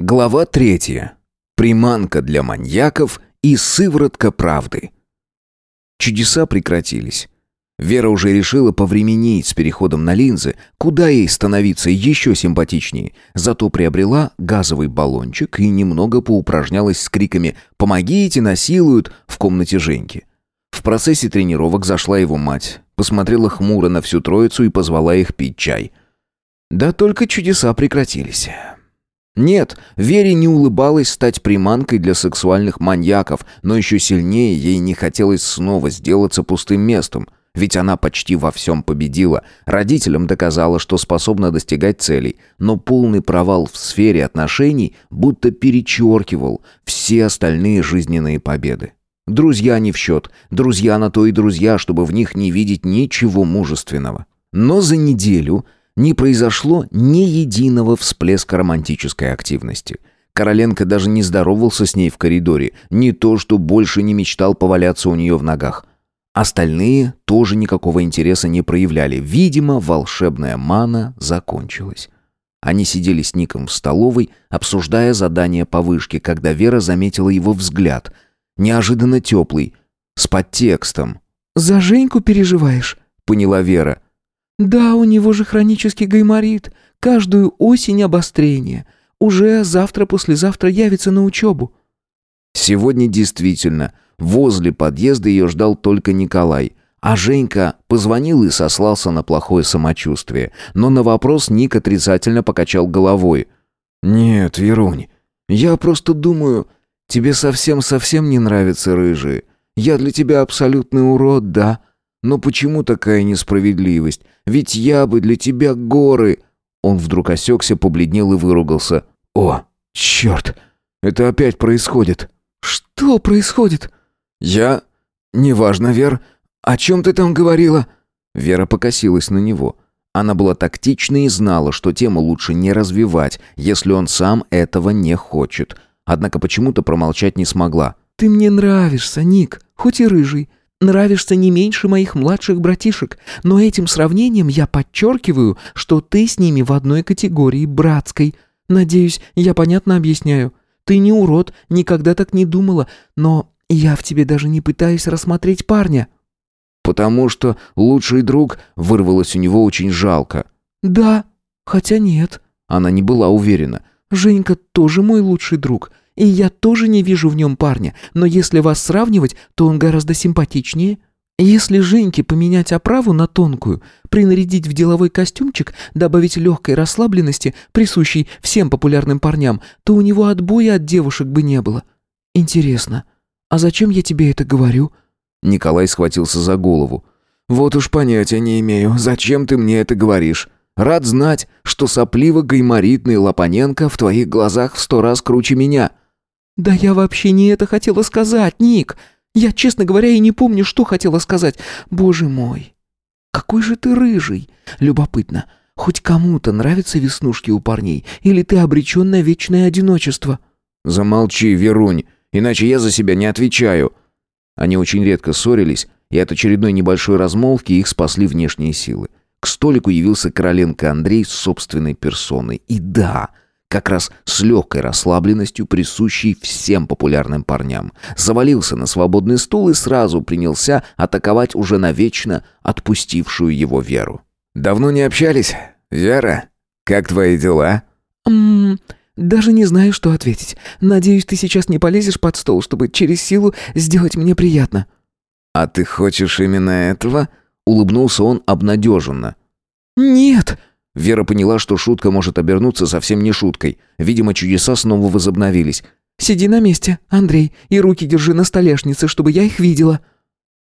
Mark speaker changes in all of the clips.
Speaker 1: Глава третья. Приманка для маньяков и сыворотка правды. Чудеса прекратились. Вера уже решила повременить с переходом на линзы, куда ей становиться еще симпатичнее. Зато приобрела газовый баллончик и немного поупражнялась с криками «Помогите, насилуют!» в комнате Женьки. В процессе тренировок зашла его мать, посмотрела хмуро на всю троицу и позвала их пить чай. Да только чудеса прекратились. Нет, Вере не улыбалось стать приманкой для сексуальных маньяков, но еще сильнее ей не хотелось снова сделаться пустым местом. Ведь она почти во всем победила. Родителям доказала, что способна достигать целей. Но полный провал в сфере отношений будто перечеркивал все остальные жизненные победы. Друзья не в счет. Друзья на то и друзья, чтобы в них не видеть ничего мужественного. Но за неделю не произошло ни единого всплеска романтической активности. Короленко даже не здоровался с ней в коридоре, не то что больше не мечтал поваляться у нее в ногах. Остальные тоже никакого интереса не проявляли. Видимо, волшебная мана закончилась. Они сидели с Ником в столовой, обсуждая задание по вышке, когда Вера заметила его взгляд. Неожиданно теплый, с подтекстом.
Speaker 2: «За Женьку переживаешь?»
Speaker 1: — поняла Вера.
Speaker 2: «Да, у него же хронический гайморит. Каждую осень обострение. Уже завтра-послезавтра явится на учебу».
Speaker 1: Сегодня действительно, возле подъезда ее ждал только Николай. А Женька позвонил и сослался на плохое самочувствие. Но на вопрос Ник отрицательно покачал головой. «Нет, Верунь, я просто думаю, тебе совсем-совсем не нравятся рыжие. Я для тебя абсолютный урод, да?» Но почему такая несправедливость? Ведь я бы для тебя горы...» Он вдруг осекся, побледнел и выругался. «О, черт! Это опять происходит!»
Speaker 2: «Что происходит?»
Speaker 1: «Я... Неважно, Вер. О чем ты там говорила?» Вера покосилась на него. Она была тактична и знала, что тему лучше не развивать, если он сам этого не хочет. Однако почему-то промолчать не смогла.
Speaker 2: «Ты мне нравишься, Ник, хоть и рыжий нравишься не меньше моих младших братишек, но этим сравнением я подчеркиваю, что ты с ними в одной категории братской. Надеюсь, я понятно объясняю. Ты не урод, никогда так не думала, но я в тебе даже не пытаюсь рассмотреть парня».
Speaker 1: «Потому что лучший друг...» вырвалось у него очень жалко.
Speaker 2: «Да, хотя нет».
Speaker 1: Она не была уверена.
Speaker 2: «Женька тоже мой лучший друг. И я тоже не вижу в нем парня, но если вас сравнивать, то он гораздо симпатичнее. Если Женьке поменять оправу на тонкую, принарядить в деловой костюмчик, добавить легкой расслабленности, присущей всем популярным парням, то у него отбоя от девушек бы не было. Интересно, а зачем я тебе это говорю?»
Speaker 1: Николай схватился за голову. «Вот уж понятия не имею, зачем ты мне это говоришь? Рад знать, что сопливо-гайморитный Лопаненко в твоих глазах в сто раз круче меня».
Speaker 2: «Да я вообще не это хотела сказать, Ник. Я, честно говоря, и не помню, что хотела сказать. Боже мой, какой же ты рыжий. Любопытно, хоть кому-то нравятся веснушки у парней, или ты обречен на вечное одиночество?»
Speaker 1: «Замолчи, Верунь, иначе я за себя не отвечаю». Они очень редко ссорились, и от очередной небольшой размолвки их спасли внешние силы. К столику явился Короленко Андрей с собственной персоной. И да, как раз с легкой расслабленностью, присущей всем популярным парням. Завалился на свободный стул и сразу принялся атаковать уже навечно отпустившую его Веру. «Давно не общались? Вера, как твои дела?»
Speaker 2: «Ммм, даже не знаю, что ответить. Надеюсь, ты сейчас не полезешь под стол, чтобы через силу сделать мне приятно».
Speaker 1: «А ты хочешь именно этого?» Улыбнулся он обнадеженно.
Speaker 2: «Нет!»
Speaker 1: Вера поняла, что шутка может обернуться совсем не шуткой. Видимо, чудеса снова возобновились.
Speaker 2: «Сиди на месте, Андрей, и руки держи на столешнице, чтобы я их видела».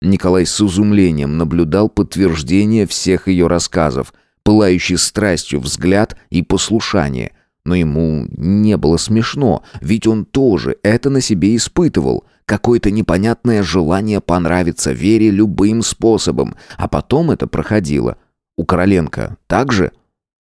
Speaker 1: Николай с изумлением наблюдал подтверждение всех ее рассказов, пылающий страстью взгляд и послушание. Но ему не было смешно, ведь он тоже это на себе испытывал. Какое-то непонятное желание понравиться Вере любым способом, а потом это проходило. У Короленко так же?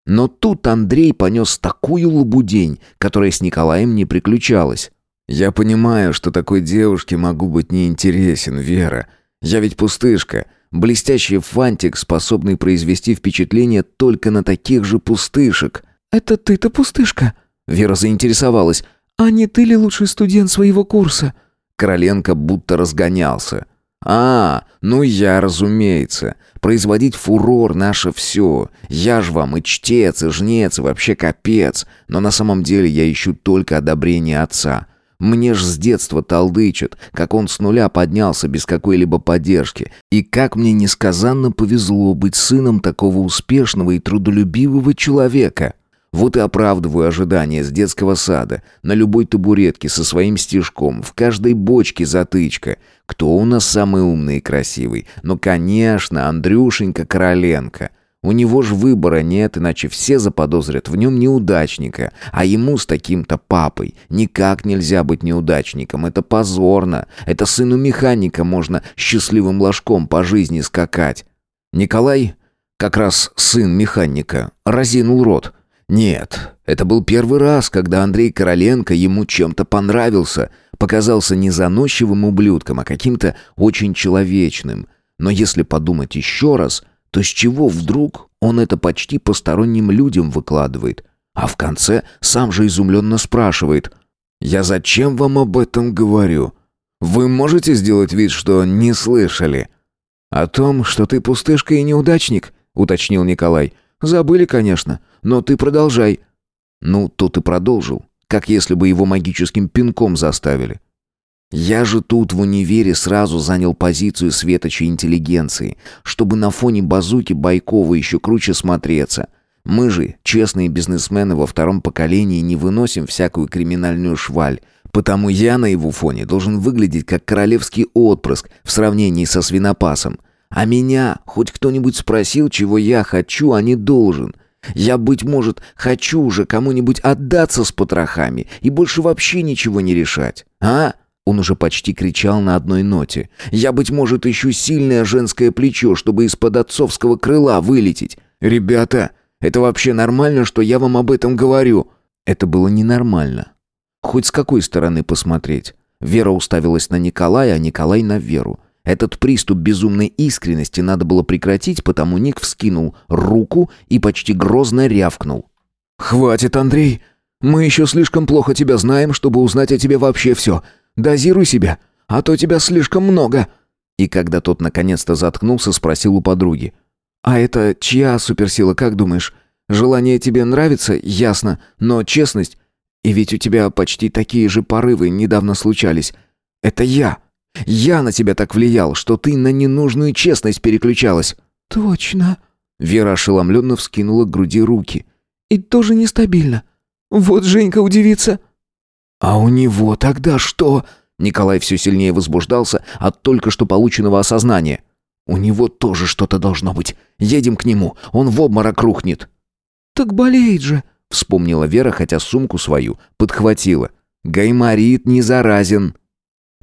Speaker 1: Но тут Андрей понес такую лабудень, которая с Николаем не приключалась. «Я понимаю, что такой девушке могу быть неинтересен, Вера. Я ведь пустышка, блестящий фантик, способный произвести впечатление только на таких же пустышек».
Speaker 2: «Это ты-то пустышка?»
Speaker 1: Вера заинтересовалась.
Speaker 2: «А не ты ли лучший студент своего курса?»
Speaker 1: Короленко будто разгонялся. «А, ну я, разумеется. Производить фурор — наше все. Я ж вам и чтец, и жнец, и вообще капец. Но на самом деле я ищу только одобрение отца. Мне ж с детства толдычат, как он с нуля поднялся без какой-либо поддержки. И как мне несказанно повезло быть сыном такого успешного и трудолюбивого человека». Вот и оправдываю ожидания с детского сада. На любой табуретке со своим стежком, в каждой бочке затычка. Кто у нас самый умный и красивый? Ну, конечно, Андрюшенька Короленко. У него ж выбора нет, иначе все заподозрят в нем неудачника. А ему с таким-то папой никак нельзя быть неудачником. Это позорно. Это сыну механика можно счастливым ложком по жизни скакать. Николай, как раз сын механика, разинул рот. Нет, это был первый раз, когда Андрей Короленко ему чем-то понравился, показался не заносчивым ублюдком, а каким-то очень человечным. Но если подумать еще раз, то с чего вдруг он это почти посторонним людям выкладывает? А в конце сам же изумленно спрашивает «Я зачем вам об этом говорю? Вы можете сделать вид, что не слышали?» «О том, что ты пустышка и неудачник?» — уточнил Николай. «Забыли, конечно. Но ты продолжай». Ну, тот и продолжил, как если бы его магическим пинком заставили. Я же тут в универе сразу занял позицию светочей интеллигенции, чтобы на фоне базуки Байкова еще круче смотреться. Мы же, честные бизнесмены во втором поколении, не выносим всякую криминальную шваль, потому я на его фоне должен выглядеть как королевский отпрыск в сравнении со свинопасом. А меня хоть кто-нибудь спросил, чего я хочу, а не должен. Я, быть может, хочу уже кому-нибудь отдаться с потрохами и больше вообще ничего не решать. А? Он уже почти кричал на одной ноте. Я, быть может, ищу сильное женское плечо, чтобы из-под отцовского крыла вылететь. Ребята, это вообще нормально, что я вам об этом говорю? Это было ненормально. Хоть с какой стороны посмотреть. Вера уставилась на Николая, а Николай на Веру. Этот приступ безумной искренности надо было прекратить, потому Ник вскинул руку и почти грозно рявкнул. «Хватит, Андрей! Мы еще слишком плохо тебя знаем, чтобы узнать о тебе вообще все. Дозируй себя, а то тебя слишком много!» И когда тот наконец-то заткнулся, спросил у подруги. «А это чья суперсила, как думаешь? Желание тебе нравится, ясно, но честность... И ведь у тебя почти такие же порывы недавно случались. Это я!» Я на тебя так влиял, что ты на ненужную честность переключалась».
Speaker 2: «Точно».
Speaker 1: Вера ошеломленно вскинула к груди руки.
Speaker 2: «И тоже нестабильно. Вот Женька удивится».
Speaker 1: «А у него тогда что?» Николай все сильнее возбуждался от только что полученного осознания. «У него тоже что-то должно быть. Едем к нему, он в обморок рухнет».
Speaker 2: «Так болеет же», —
Speaker 1: вспомнила Вера, хотя сумку свою подхватила. «Гайморит не заразен».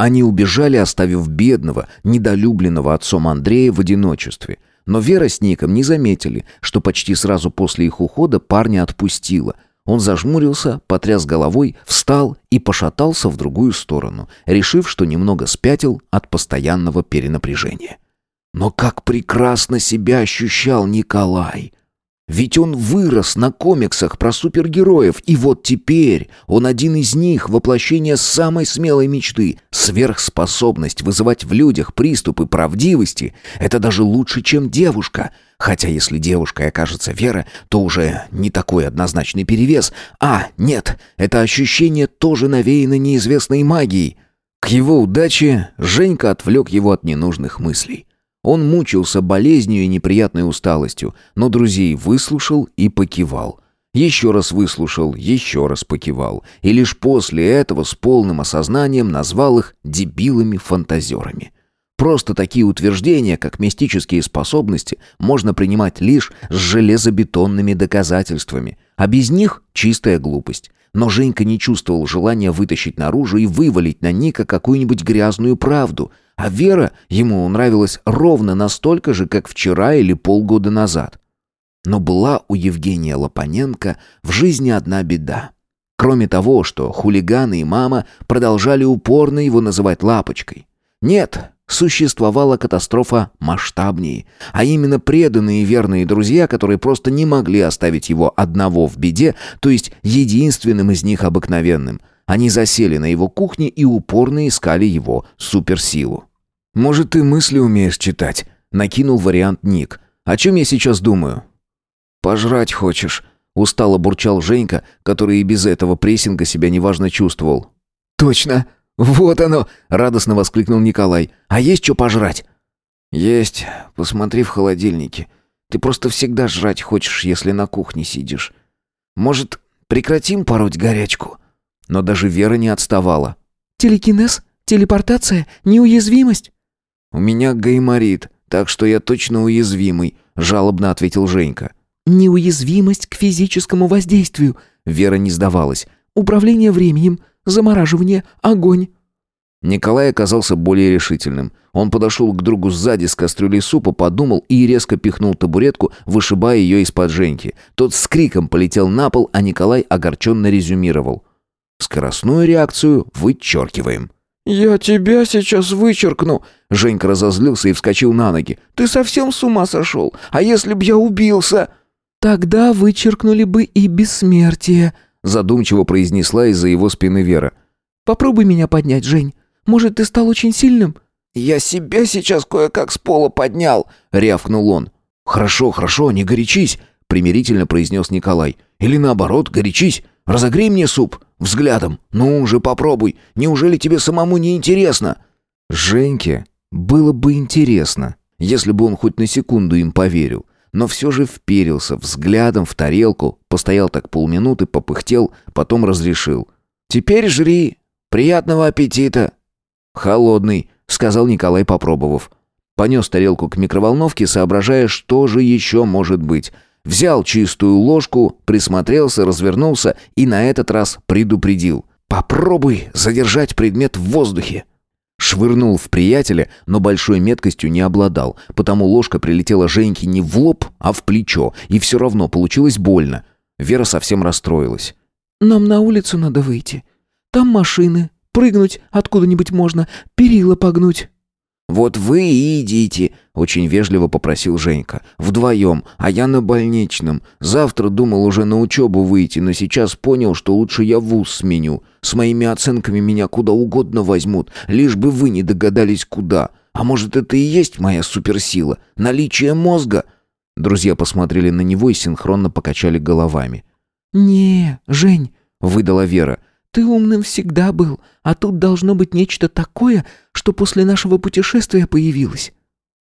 Speaker 1: Они убежали, оставив бедного, недолюбленного отцом Андрея в одиночестве. Но Вера с Ником не заметили, что почти сразу после их ухода парня отпустила. Он зажмурился, потряс головой, встал и пошатался в другую сторону, решив, что немного спятил от постоянного перенапряжения. Но как прекрасно себя ощущал Николай! Ведь он вырос на комиксах про супергероев, и вот теперь он один из них, воплощение самой смелой мечты. Сверхспособность вызывать в людях приступы правдивости — это даже лучше, чем девушка. Хотя если девушкой окажется Вера, то уже не такой однозначный перевес. А, нет, это ощущение тоже навеяно неизвестной магией. К его удаче Женька отвлек его от ненужных мыслей. Он мучился болезнью и неприятной усталостью, но друзей выслушал и покивал. Еще раз выслушал, еще раз покивал. И лишь после этого с полным осознанием назвал их дебилами-фантазерами. Просто такие утверждения, как мистические способности, можно принимать лишь с железобетонными доказательствами, а без них чистая глупость. Но Женька не чувствовал желания вытащить наружу и вывалить на Ника какую-нибудь грязную правду, а Вера ему нравилась ровно настолько же, как вчера или полгода назад. Но была у Евгения Лопаненко в жизни одна беда. Кроме того, что хулиганы и мама продолжали упорно его называть лапочкой. Нет, существовала катастрофа масштабнее, а именно преданные и верные друзья, которые просто не могли оставить его одного в беде, то есть единственным из них обыкновенным. Они засели на его кухне и упорно искали его суперсилу. «Может, ты мысли умеешь читать?» — накинул вариант Ник. «О чем я сейчас думаю?» «Пожрать хочешь?» — устало бурчал Женька, который и без этого прессинга себя неважно чувствовал. «Точно! Вот оно!» — радостно воскликнул Николай. «А есть что пожрать?» «Есть. Посмотри в холодильнике. Ты просто всегда жрать хочешь, если на кухне сидишь. Может, прекратим пороть горячку?» Но даже Вера не отставала.
Speaker 2: «Телекинез? Телепортация? Неуязвимость?»
Speaker 1: «У меня гайморит, так что я точно уязвимый», — жалобно ответил Женька.
Speaker 2: «Неуязвимость к физическому воздействию», — Вера не сдавалась. «Управление временем, замораживание, огонь».
Speaker 1: Николай оказался более решительным. Он подошел к другу сзади с кастрюлей супа, подумал и резко пихнул табуретку, вышибая ее из-под Женьки. Тот с криком полетел на пол, а Николай огорченно резюмировал. «Скоростную реакцию вычеркиваем».
Speaker 2: «Я тебя сейчас вычеркну!» Женька разозлился и вскочил на ноги. «Ты совсем с ума сошел? А если б я убился?» «Тогда вычеркнули бы и бессмертие», задумчиво произнесла из-за его спины Вера. «Попробуй меня поднять, Жень. Может, ты стал очень сильным?»
Speaker 1: «Я себя сейчас кое-как с пола поднял», — рявкнул он. «Хорошо, хорошо, не горячись», — примирительно произнес Николай. «Или наоборот, горячись. Разогрей мне суп взглядом. Ну уже попробуй. Неужели тебе самому не интересно?» Женьке было бы интересно, если бы он хоть на секунду им поверил. Но все же вперился взглядом в тарелку, постоял так полминуты, попыхтел, потом разрешил. «Теперь жри. Приятного аппетита!» «Холодный», — сказал Николай, попробовав. Понес тарелку к микроволновке, соображая, что же еще может быть. Взял чистую ложку, присмотрелся, развернулся и на этот раз предупредил. «Попробуй задержать предмет в воздухе». Швырнул в приятеля, но большой меткостью не обладал, потому ложка прилетела Женьке не в лоб, а в плечо, и все равно получилось больно. Вера совсем расстроилась.
Speaker 2: «Нам на улицу надо выйти. Там машины, прыгнуть откуда-нибудь можно, перила погнуть».
Speaker 1: «Вот вы и идите», — очень вежливо попросил Женька. «Вдвоем, а я на больничном. Завтра думал уже на учебу выйти, но сейчас понял, что лучше я вуз сменю. С моими оценками меня куда угодно возьмут, лишь бы вы не догадались куда. А может, это и есть моя суперсила? Наличие мозга?» Друзья посмотрели на него и синхронно покачали головами.
Speaker 2: «Не, Жень», — выдала Вера, — ты умным всегда был, а тут должно быть нечто такое, что после нашего путешествия появилось».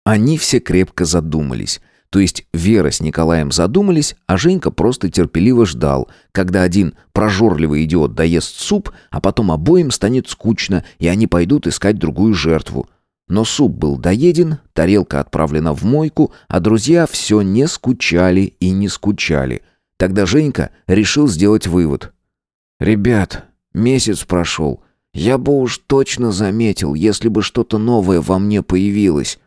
Speaker 1: Они все крепко задумались. То есть Вера с Николаем задумались, а Женька просто терпеливо ждал, когда один прожорливый идиот доест суп, а потом обоим станет скучно, и они пойдут искать другую жертву. Но суп был доеден, тарелка отправлена в мойку, а друзья все не скучали и не скучали. Тогда Женька решил сделать вывод. «Ребят, Месяц прошел. Я бы уж точно заметил, если бы что-то новое во мне появилось.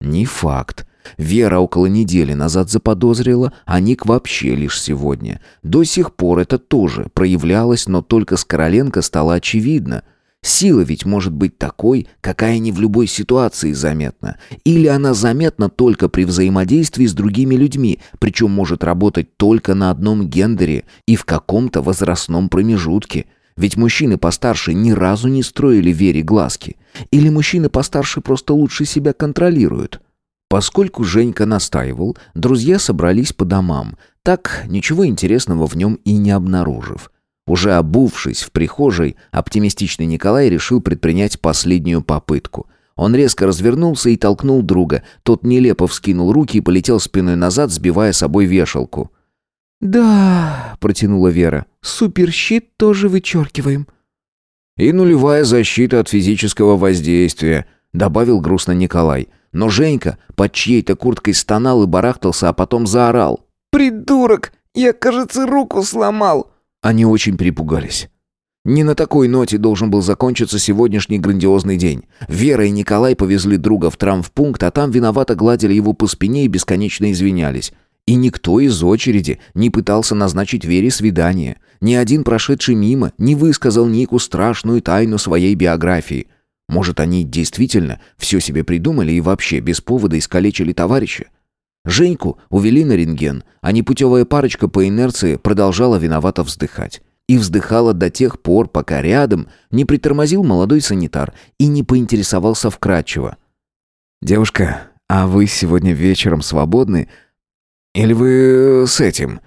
Speaker 1: Не факт. Вера около недели назад заподозрила, а Ник вообще лишь сегодня. До сих пор это тоже проявлялось, но только с Короленко стало очевидно. Сила ведь может быть такой, какая не в любой ситуации заметна. Или она заметна только при взаимодействии с другими людьми, причем может работать только на одном гендере и в каком-то возрастном промежутке – ведь мужчины постарше ни разу не строили Вере глазки. Или мужчины постарше просто лучше себя контролируют. Поскольку Женька настаивал, друзья собрались по домам, так ничего интересного в нем и не обнаружив. Уже обувшись в прихожей, оптимистичный Николай решил предпринять последнюю попытку. Он резко развернулся и толкнул друга. Тот нелепо вскинул руки и полетел спиной назад, сбивая собой вешалку.
Speaker 2: «Да», — протянула Вера, — «суперщит тоже вычеркиваем».
Speaker 1: «И нулевая защита от физического воздействия», — добавил грустно Николай. Но Женька под чьей-то курткой стонал и барахтался, а потом заорал.
Speaker 2: «Придурок! Я, кажется, руку сломал!»
Speaker 1: Они очень перепугались. Не на такой ноте должен был закончиться сегодняшний грандиозный день. Вера и Николай повезли друга в травмпункт, а там виновато гладили его по спине и бесконечно извинялись. И никто из очереди не пытался назначить Вере свидание. Ни один прошедший мимо не высказал Нику страшную тайну своей биографии. Может, они действительно все себе придумали и вообще без повода искалечили товарища? Женьку увели на рентген, а непутевая парочка по инерции продолжала виновато вздыхать. И вздыхала до тех пор, пока рядом не притормозил молодой санитар и не поинтересовался вкратчиво. «Девушка, а вы сегодня вечером свободны? Или вы с этим?»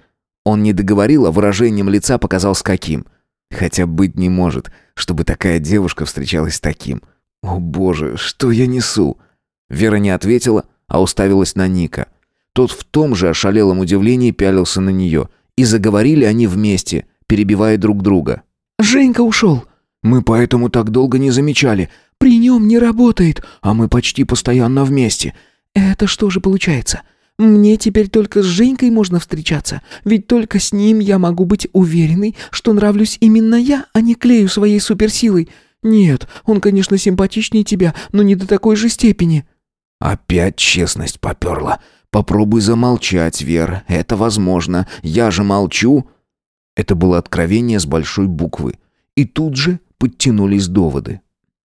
Speaker 1: Он не договорил, а выражением лица показал с каким. Хотя быть не может, чтобы такая девушка встречалась с таким. «О боже, что я несу?» Вера не ответила, а уставилась на Ника. Тот в том же ошалелом удивлении пялился на нее. И заговорили они вместе, перебивая друг друга.
Speaker 2: «Женька ушел!»
Speaker 1: «Мы поэтому так долго не замечали.
Speaker 2: При нем не работает,
Speaker 1: а мы почти постоянно вместе».
Speaker 2: «Это что же получается? Мне теперь только с Женькой можно встречаться, ведь только с ним я могу быть уверенной, что нравлюсь именно я, а не клею своей суперсилой. Нет, он, конечно, симпатичнее тебя, но не до такой же степени».
Speaker 1: Опять честность поперла. Попробуй замолчать, Вер, это возможно. Я же молчу. Это было откровение с большой буквы. И тут же подтянулись доводы.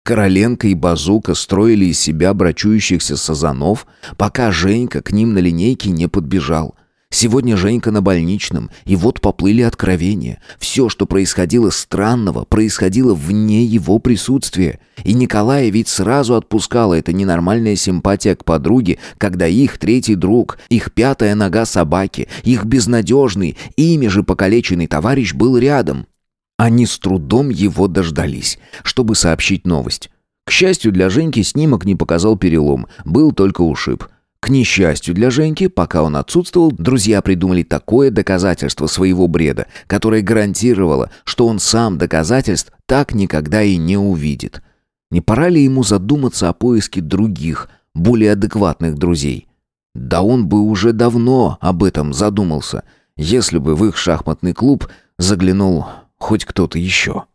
Speaker 1: Короленко и Базука строили из себя брачующихся сазанов, пока Женька к ним на линейке не подбежал. Сегодня Женька на больничном, и вот поплыли откровения. Все, что происходило странного, происходило вне его присутствия. И Николая ведь сразу отпускала эта ненормальная симпатия к подруге, когда их третий друг, их пятая нога собаки, их безнадежный, ими же покалеченный товарищ был рядом. Они с трудом его дождались, чтобы сообщить новость. К счастью для Женьки, снимок не показал перелом, был только ушиб. К несчастью для Женьки, пока он отсутствовал, друзья придумали такое доказательство своего бреда, которое гарантировало, что он сам доказательств так никогда и не увидит. Не пора ли ему задуматься о поиске других, более адекватных друзей? Да он бы уже давно об этом задумался, если бы в их шахматный клуб заглянул хоть кто-то еще.